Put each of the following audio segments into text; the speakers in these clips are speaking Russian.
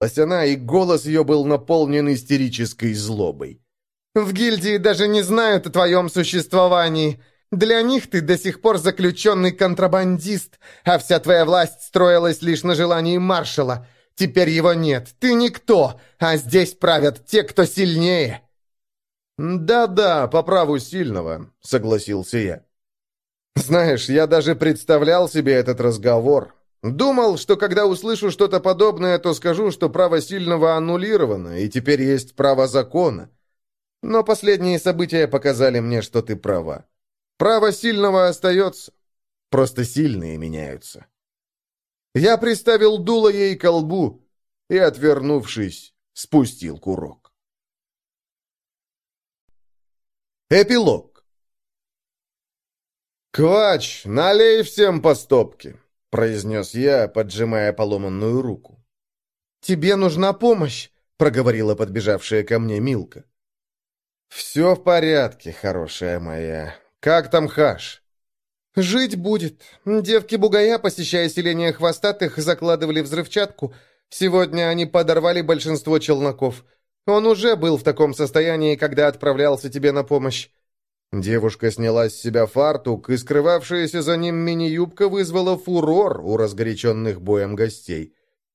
она, и голос ее был наполнен истерической злобой. «В гильдии даже не знают о твоем существовании. Для них ты до сих пор заключенный контрабандист, а вся твоя власть строилась лишь на желании маршала. Теперь его нет, ты никто, а здесь правят те, кто сильнее». «Да-да, по праву сильного», — согласился я. «Знаешь, я даже представлял себе этот разговор. Думал, что когда услышу что-то подобное, то скажу, что право сильного аннулировано, и теперь есть право закона. Но последние события показали мне, что ты права. Право сильного остается. Просто сильные меняются». Я приставил дуло ей к колбу и, отвернувшись, спустил курок. Эпилог «Квач, налей всем по стопке!» — произнес я, поджимая поломанную руку. «Тебе нужна помощь!» — проговорила подбежавшая ко мне Милка. «Все в порядке, хорошая моя. Как там Хаш?» «Жить будет. Девки-бугая, посещая селение хвостатых, закладывали взрывчатку. Сегодня они подорвали большинство челноков. Он уже был в таком состоянии, когда отправлялся тебе на помощь». Девушка сняла с себя фартук, и скрывавшаяся за ним мини-юбка вызвала фурор у разгоряченных боем гостей.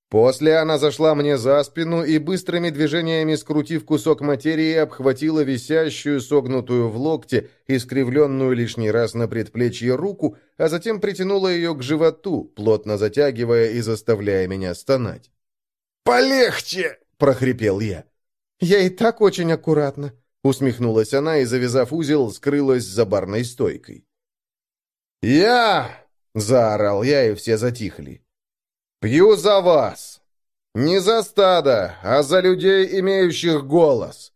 После она зашла мне за спину и, быстрыми движениями скрутив кусок материи, обхватила висящую, согнутую в локте, искривленную лишний раз на предплечье руку, а затем притянула ее к животу, плотно затягивая и заставляя меня стонать. «Полегче!» — прохрипел я. «Я и так очень аккуратно», — усмехнулась она и, завязав узел, скрылась за барной стойкой. «Я!» — заорал я, и все затихли. «Пью за вас! Не за стадо, а за людей, имеющих голос.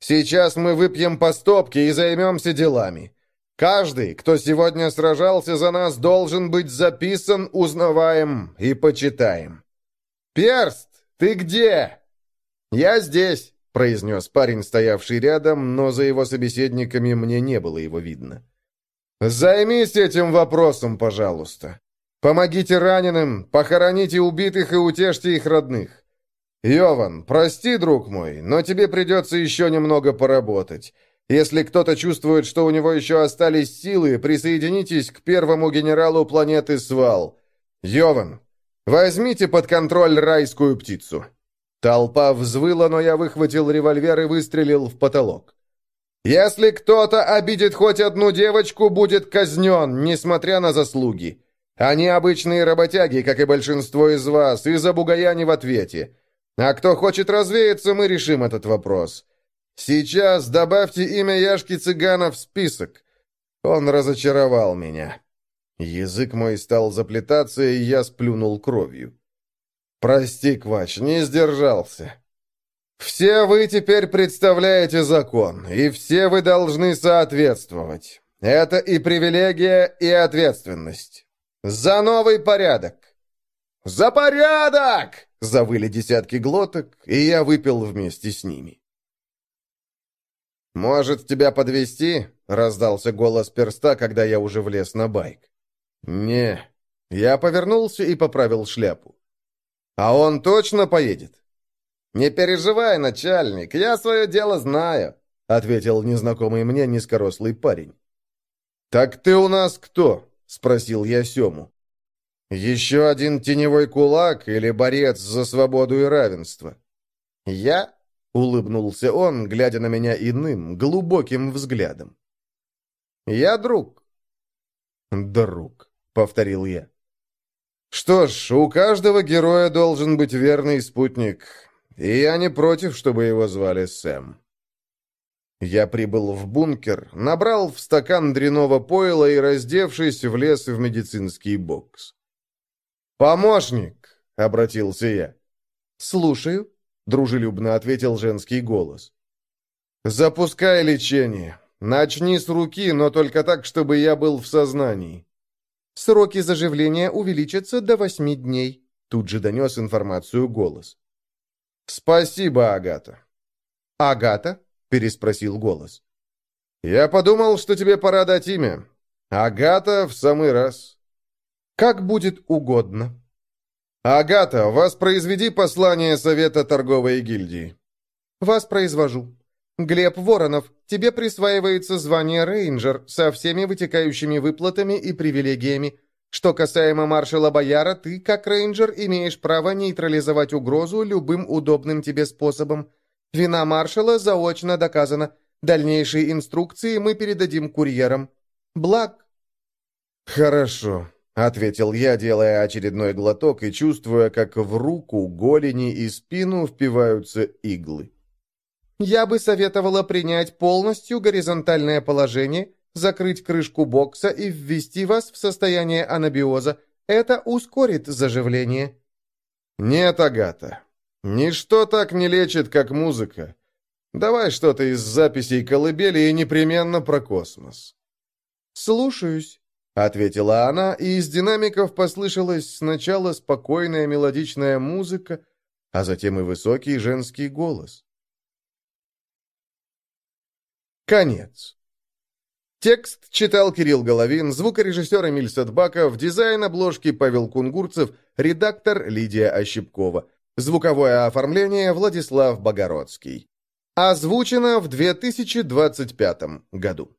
Сейчас мы выпьем по стопке и займемся делами. Каждый, кто сегодня сражался за нас, должен быть записан, узнаваем и почитаем. Перст, ты где?» «Я здесь», — произнес парень, стоявший рядом, но за его собеседниками мне не было его видно. «Займись этим вопросом, пожалуйста». Помогите раненым, похороните убитых и утешьте их родных. Йован, прости, друг мой, но тебе придется еще немного поработать. Если кто-то чувствует, что у него еще остались силы, присоединитесь к первому генералу планеты Свал. Йован, возьмите под контроль райскую птицу». Толпа взвыла, но я выхватил револьвер и выстрелил в потолок. «Если кто-то обидит хоть одну девочку, будет казнен, несмотря на заслуги. Они обычные работяги, как и большинство из вас, и за бугая не в ответе. А кто хочет развеяться, мы решим этот вопрос. Сейчас добавьте имя Яшки Цыгана в список. Он разочаровал меня. Язык мой стал заплетаться, и я сплюнул кровью. Прости, Квач, не сдержался. Все вы теперь представляете закон, и все вы должны соответствовать. Это и привилегия, и ответственность. «За новый порядок!» «За порядок!» — завыли десятки глоток, и я выпил вместе с ними. «Может, тебя подвести? раздался голос перста, когда я уже влез на байк. «Не». Я повернулся и поправил шляпу. «А он точно поедет?» «Не переживай, начальник, я свое дело знаю», — ответил незнакомый мне низкорослый парень. «Так ты у нас кто?» — спросил я Сему. «Еще один теневой кулак или борец за свободу и равенство?» «Я?» — улыбнулся он, глядя на меня иным, глубоким взглядом. «Я друг». «Друг», — повторил я. «Что ж, у каждого героя должен быть верный спутник, и я не против, чтобы его звали Сэм». Я прибыл в бункер, набрал в стакан дряного пойла и, раздевшись, влез в медицинский бокс. «Помощник!» — обратился я. «Слушаю», — дружелюбно ответил женский голос. «Запускай лечение. Начни с руки, но только так, чтобы я был в сознании». «Сроки заживления увеличатся до восьми дней», — тут же донес информацию голос. «Спасибо, Агата». «Агата?» переспросил голос. «Я подумал, что тебе пора дать имя. Агата в самый раз». «Как будет угодно». «Агата, воспроизведи послание Совета торговой гильдии». «Воспроизвожу. Глеб Воронов, тебе присваивается звание рейнджер со всеми вытекающими выплатами и привилегиями. Что касаемо маршала Бояра, ты, как рейнджер, имеешь право нейтрализовать угрозу любым удобным тебе способом. Вина маршала заочно доказана. Дальнейшие инструкции мы передадим курьерам. Благ. «Хорошо», — ответил я, делая очередной глоток и чувствуя, как в руку, голени и спину впиваются иглы. «Я бы советовала принять полностью горизонтальное положение, закрыть крышку бокса и ввести вас в состояние анабиоза. Это ускорит заживление». «Нет, Агата, ничто так не лечит, как музыка. Давай что-то из записей колыбели и непременно про космос». «Слушаюсь». — ответила она, и из динамиков послышалась сначала спокойная мелодичная музыка, а затем и высокий женский голос. Конец. Текст читал Кирилл Головин, звукорежиссер Эмиль Садбаков, дизайн обложки Павел Кунгурцев, редактор Лидия Ощепкова, звуковое оформление Владислав Богородский. Озвучено в 2025 году.